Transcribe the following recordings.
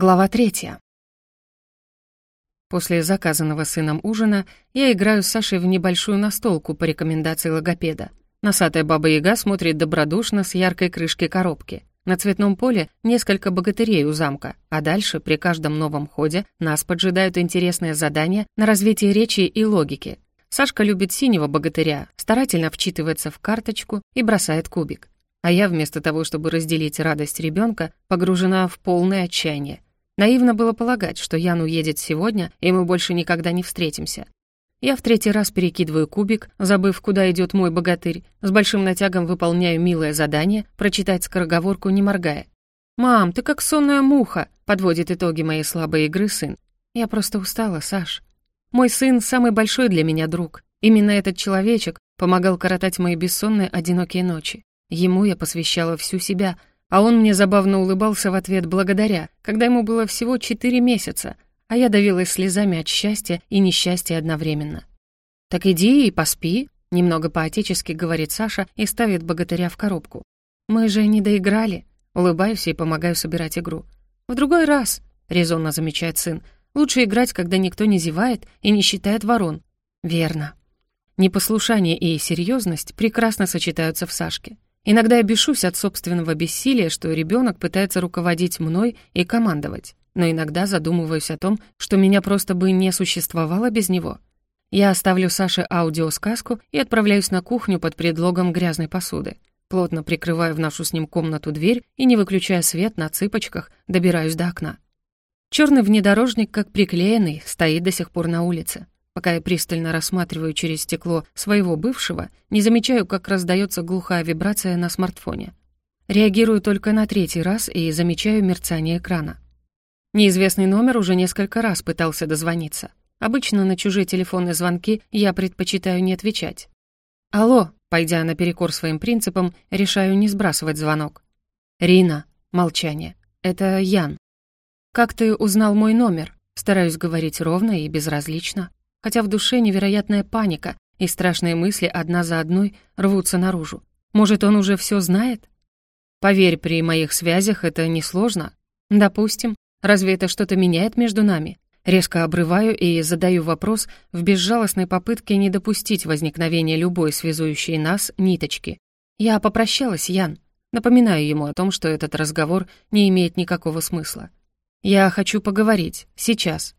Глава третья. После заказанного сыном ужина я играю с Сашей в небольшую настолку по рекомендации логопеда. Носатая баба-яга смотрит добродушно с яркой крышки коробки. На цветном поле несколько богатырей у замка, а дальше при каждом новом ходе нас поджидают интересные задания на развитие речи и логики. Сашка любит синего богатыря, старательно вчитывается в карточку и бросает кубик. А я вместо того, чтобы разделить радость ребенка, погружена в полное отчаяние. Наивно было полагать, что Ян уедет сегодня, и мы больше никогда не встретимся. Я в третий раз перекидываю кубик, забыв, куда идет мой богатырь, с большим натягом выполняю милое задание прочитать скороговорку, не моргая. «Мам, ты как сонная муха», — подводит итоги моей слабой игры сын. «Я просто устала, Саш. Мой сын — самый большой для меня друг. Именно этот человечек помогал коротать мои бессонные одинокие ночи. Ему я посвящала всю себя, а он мне забавно улыбался в ответ благодаря, когда ему было всего четыре месяца, а я давилась слезами от счастья и несчастья одновременно. «Так иди и поспи», — немного поотечески говорит Саша и ставит богатыря в коробку. «Мы же не доиграли», — улыбаюсь и помогаю собирать игру. «В другой раз», — резонно замечает сын, «лучше играть, когда никто не зевает и не считает ворон». «Верно». Непослушание и серьезность прекрасно сочетаются в Сашке. Иногда я бешусь от собственного бессилия, что ребенок пытается руководить мной и командовать, но иногда задумываюсь о том, что меня просто бы не существовало без него. Я оставлю Саше аудиосказку и отправляюсь на кухню под предлогом грязной посуды. Плотно прикрываю в нашу с ним комнату дверь и, не выключая свет, на цыпочках добираюсь до окна. Черный внедорожник, как приклеенный, стоит до сих пор на улице. Пока я пристально рассматриваю через стекло своего бывшего, не замечаю, как раздается глухая вибрация на смартфоне. Реагирую только на третий раз и замечаю мерцание экрана. Неизвестный номер уже несколько раз пытался дозвониться. Обычно на чужие телефонные звонки я предпочитаю не отвечать. «Алло», пойдя наперекор своим принципам, решаю не сбрасывать звонок. «Рина», молчание, «это Ян». «Как ты узнал мой номер?» Стараюсь говорить ровно и безразлично хотя в душе невероятная паника, и страшные мысли одна за одной рвутся наружу. Может, он уже все знает? Поверь, при моих связях это несложно. Допустим. Разве это что-то меняет между нами? Резко обрываю и задаю вопрос в безжалостной попытке не допустить возникновения любой связующей нас ниточки. Я попрощалась, Ян. Напоминаю ему о том, что этот разговор не имеет никакого смысла. Я хочу поговорить. Сейчас.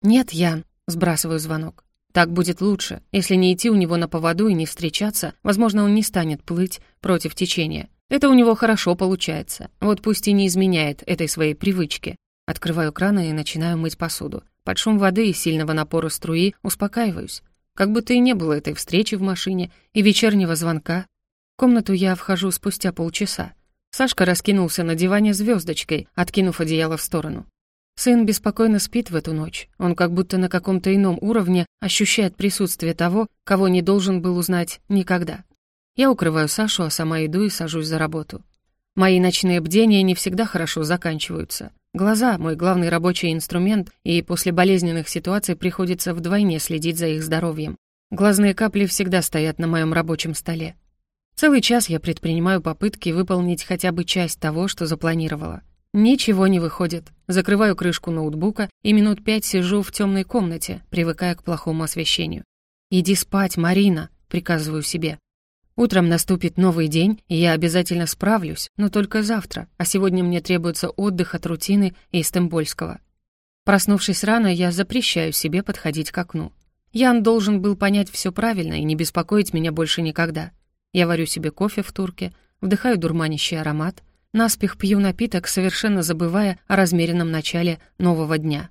Нет, Ян, Сбрасываю звонок. Так будет лучше. Если не идти у него на поводу и не встречаться, возможно, он не станет плыть против течения. Это у него хорошо получается. Вот пусть и не изменяет этой своей привычке. Открываю кран и начинаю мыть посуду. Под шум воды и сильного напора струи успокаиваюсь. Как будто и не было этой встречи в машине и вечернего звонка. В комнату я вхожу спустя полчаса. Сашка раскинулся на диване звездочкой, откинув одеяло в сторону. Сын беспокойно спит в эту ночь. Он как будто на каком-то ином уровне ощущает присутствие того, кого не должен был узнать никогда. Я укрываю Сашу, а сама иду и сажусь за работу. Мои ночные бдения не всегда хорошо заканчиваются. Глаза — мой главный рабочий инструмент, и после болезненных ситуаций приходится вдвойне следить за их здоровьем. Глазные капли всегда стоят на моем рабочем столе. Целый час я предпринимаю попытки выполнить хотя бы часть того, что запланировала. Ничего не выходит. Закрываю крышку ноутбука и минут пять сижу в темной комнате, привыкая к плохому освещению. «Иди спать, Марина», — приказываю себе. Утром наступит новый день, и я обязательно справлюсь, но только завтра, а сегодня мне требуется отдых от рутины и Стембольского. Проснувшись рано, я запрещаю себе подходить к окну. Ян должен был понять все правильно и не беспокоить меня больше никогда. Я варю себе кофе в турке, вдыхаю дурманящий аромат, Наспех пью напиток, совершенно забывая о размеренном начале нового дня.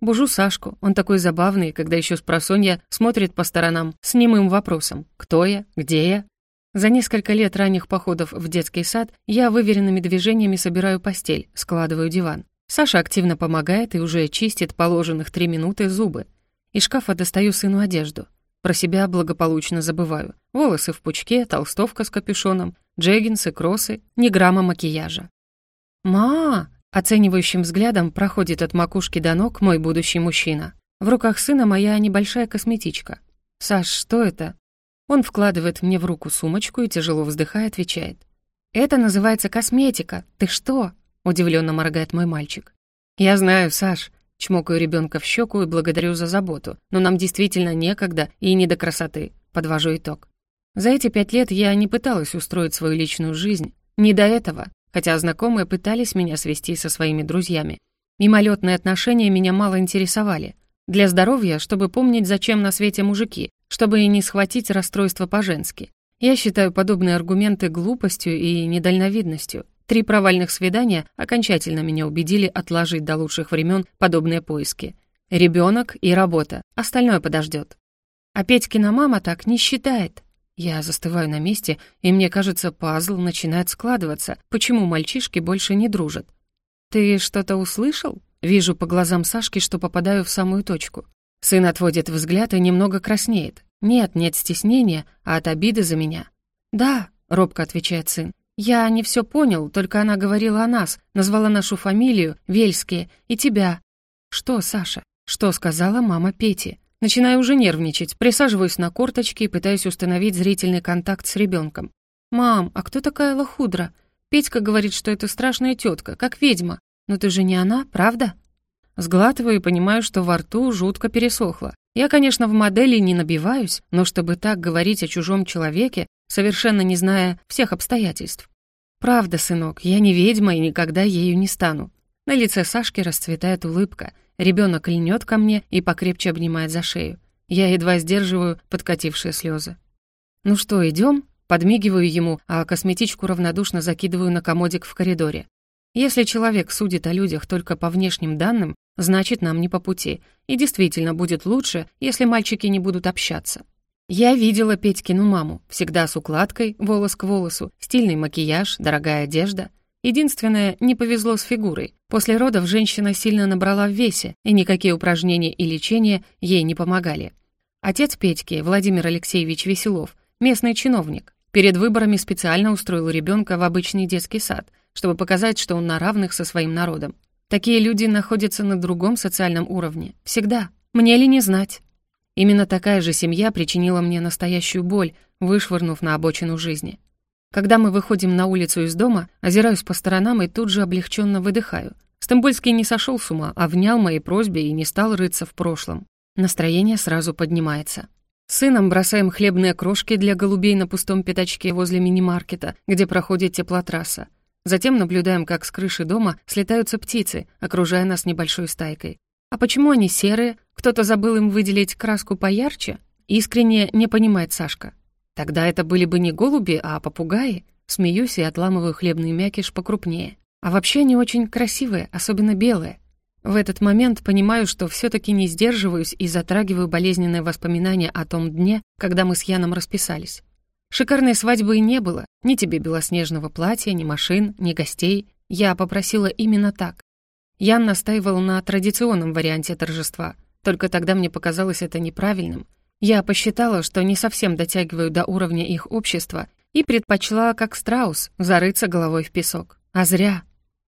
Бужу Сашку, он такой забавный, когда еще с просонья смотрит по сторонам с немым вопросом «Кто я? Где я?». За несколько лет ранних походов в детский сад я выверенными движениями собираю постель, складываю диван. Саша активно помогает и уже чистит положенных три минуты зубы. Из шкафа достаю сыну одежду. Про себя благополучно забываю. Волосы в пучке, толстовка с капюшоном, джеггинсы, кроссы, ни грамма макияжа. «Ма!» — оценивающим взглядом проходит от макушки до ног мой будущий мужчина. В руках сына моя небольшая косметичка. «Саш, что это?» Он вкладывает мне в руку сумочку и, тяжело вздыхая, отвечает. «Это называется косметика. Ты что?» — удивленно моргает мой мальчик. «Я знаю, Саш», — чмокаю ребенка в щеку и благодарю за заботу, но нам действительно некогда и не до красоты, подвожу итог. За эти пять лет я не пыталась устроить свою личную жизнь, не до этого, хотя знакомые пытались меня свести со своими друзьями. Мимолетные отношения меня мало интересовали. Для здоровья, чтобы помнить, зачем на свете мужики, чтобы и не схватить расстройство по-женски. Я считаю подобные аргументы глупостью и недальновидностью. Три провальных свидания окончательно меня убедили отложить до лучших времен подобные поиски. Ребенок и работа, остальное подождет. А Петькина мама так не считает. Я застываю на месте, и мне кажется, пазл начинает складываться, почему мальчишки больше не дружат. «Ты что-то услышал?» Вижу по глазам Сашки, что попадаю в самую точку. Сын отводит взгляд и немного краснеет. Нет, нет стеснения, а от обиды за меня. «Да», — робко отвечает сын. «Я не все понял, только она говорила о нас, назвала нашу фамилию, Вельские, и тебя». «Что, Саша? Что сказала мама Пети?» Начинаю уже нервничать, присаживаюсь на корточки и пытаюсь установить зрительный контакт с ребенком. «Мам, а кто такая Лохудра? Петька говорит, что это страшная тетка, как ведьма. Но ты же не она, правда?» Сглатываю и понимаю, что во рту жутко пересохло. Я, конечно, в модели не набиваюсь, но чтобы так говорить о чужом человеке, совершенно не зная всех обстоятельств. «Правда, сынок, я не ведьма и никогда ею не стану». На лице Сашки расцветает улыбка — Ребенок льнет ко мне и покрепче обнимает за шею. Я едва сдерживаю подкатившие слезы. «Ну что, идем? Подмигиваю ему, а косметичку равнодушно закидываю на комодик в коридоре. Если человек судит о людях только по внешним данным, значит, нам не по пути. И действительно будет лучше, если мальчики не будут общаться. Я видела Петькину маму, всегда с укладкой, волос к волосу, стильный макияж, дорогая одежда — Единственное, не повезло с фигурой. После родов женщина сильно набрала в весе, и никакие упражнения и лечение ей не помогали. Отец Петьки, Владимир Алексеевич Веселов, местный чиновник, перед выборами специально устроил ребенка в обычный детский сад, чтобы показать, что он на равных со своим народом. Такие люди находятся на другом социальном уровне. Всегда. Мне ли не знать? Именно такая же семья причинила мне настоящую боль, вышвырнув на обочину жизни. Когда мы выходим на улицу из дома, озираюсь по сторонам и тут же облегченно выдыхаю. Стамбульский не сошел с ума, а внял моей просьбе и не стал рыться в прошлом. Настроение сразу поднимается. Сыном бросаем хлебные крошки для голубей на пустом пятачке возле мини-маркета, где проходит теплотрасса. Затем наблюдаем, как с крыши дома слетаются птицы, окружая нас небольшой стайкой. А почему они серые? Кто-то забыл им выделить краску поярче? Искренне не понимает Сашка. Тогда это были бы не голуби, а попугаи. Смеюсь и отламываю хлебный мякиш покрупнее. А вообще они очень красивые, особенно белые. В этот момент понимаю, что все таки не сдерживаюсь и затрагиваю болезненные воспоминания о том дне, когда мы с Яном расписались. Шикарной свадьбы и не было. Ни тебе белоснежного платья, ни машин, ни гостей. Я попросила именно так. Ян настаивал на традиционном варианте торжества. Только тогда мне показалось это неправильным — я посчитала, что не совсем дотягиваю до уровня их общества и предпочла, как страус, зарыться головой в песок. А зря.